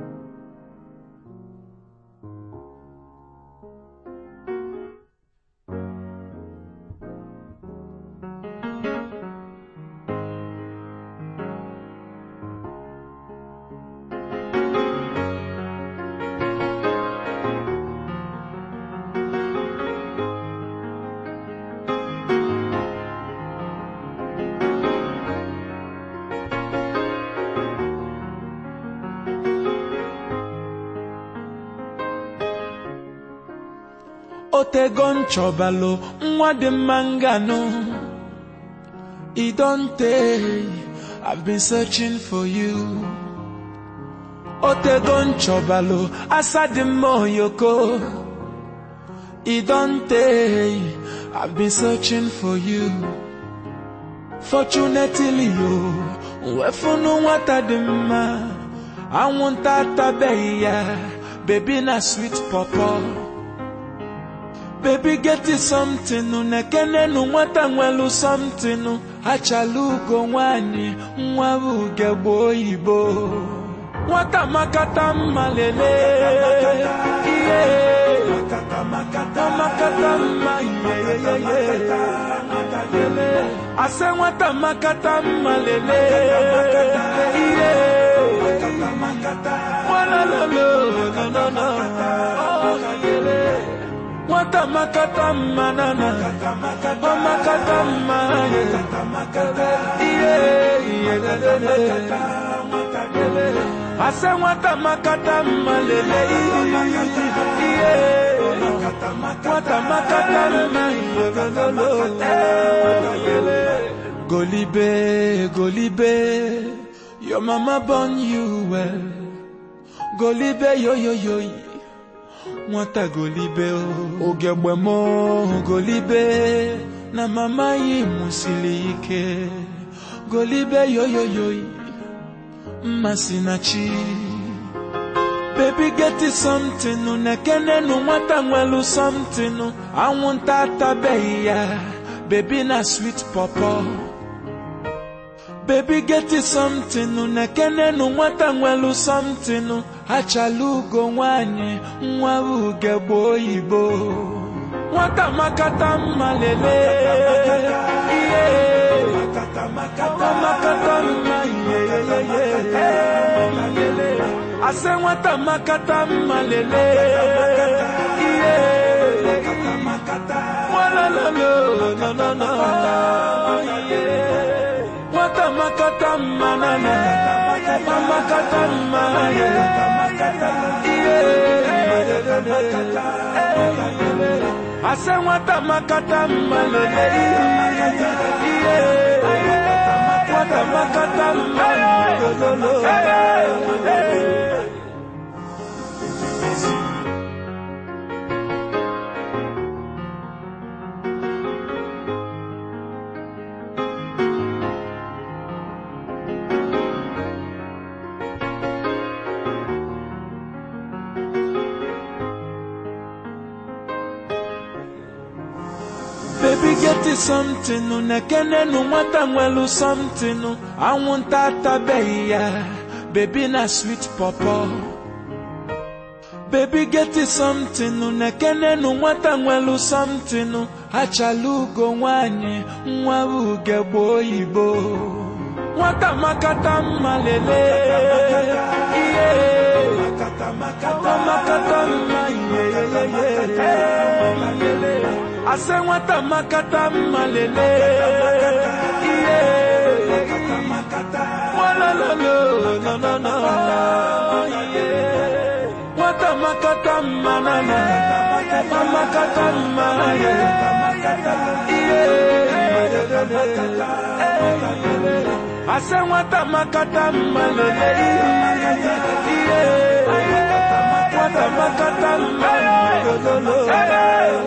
Thank you. otego nchọbalụ nwa dị mma nganụ e don i've been searching for you otego nchọbalụ asa dị mma oyoko e don i've been searching for you fortunately o nwata dị mma anwụnta atabeghị ya bebi na sweet pawpaw Baby bebi geti somtinu nekenenu nwata nwelu somtinu achala ugo nwanyị nwa uge gboo oyibo nwata makata mma lelee ihe makata mma ihe ase nwata makata mma lelee ihe makata no no Matama katama nana Mama Golibe, Golibe Your mama born you well Golibe yo yo yo, yo. nwata golibe oh. oge m golibe na mama yi mụsiri ike golibe yoyoyoyi mmasị na chi baby geti something na ekenenu nwata nwelu something anwụnta atabeghị ya bebi na swit pọpọ bebi geti somtinu nekenenu nwata nwelu somtinu achala ugo nwanyị nwa uge gboo oyibo nwata makata mma lele ihe makata mma ihe ase nwata makata mma lele ihe nwalalolo no no no yeah. Makatama katama na na Mama katama ye Yeah Yeah hey hey Baby get you something no nekene no mwata mwelu something no Awuntata beya Baby na sweet popo. Baby get you something no nekene no mwata mwelu something no Achalugo nwanye nwabuge boyibo Mwata makata malele Yeah Makata makata Makata makata asengwa tamakata malele watamakata manana tamakata manana asengwa tamakata malele watamakata manana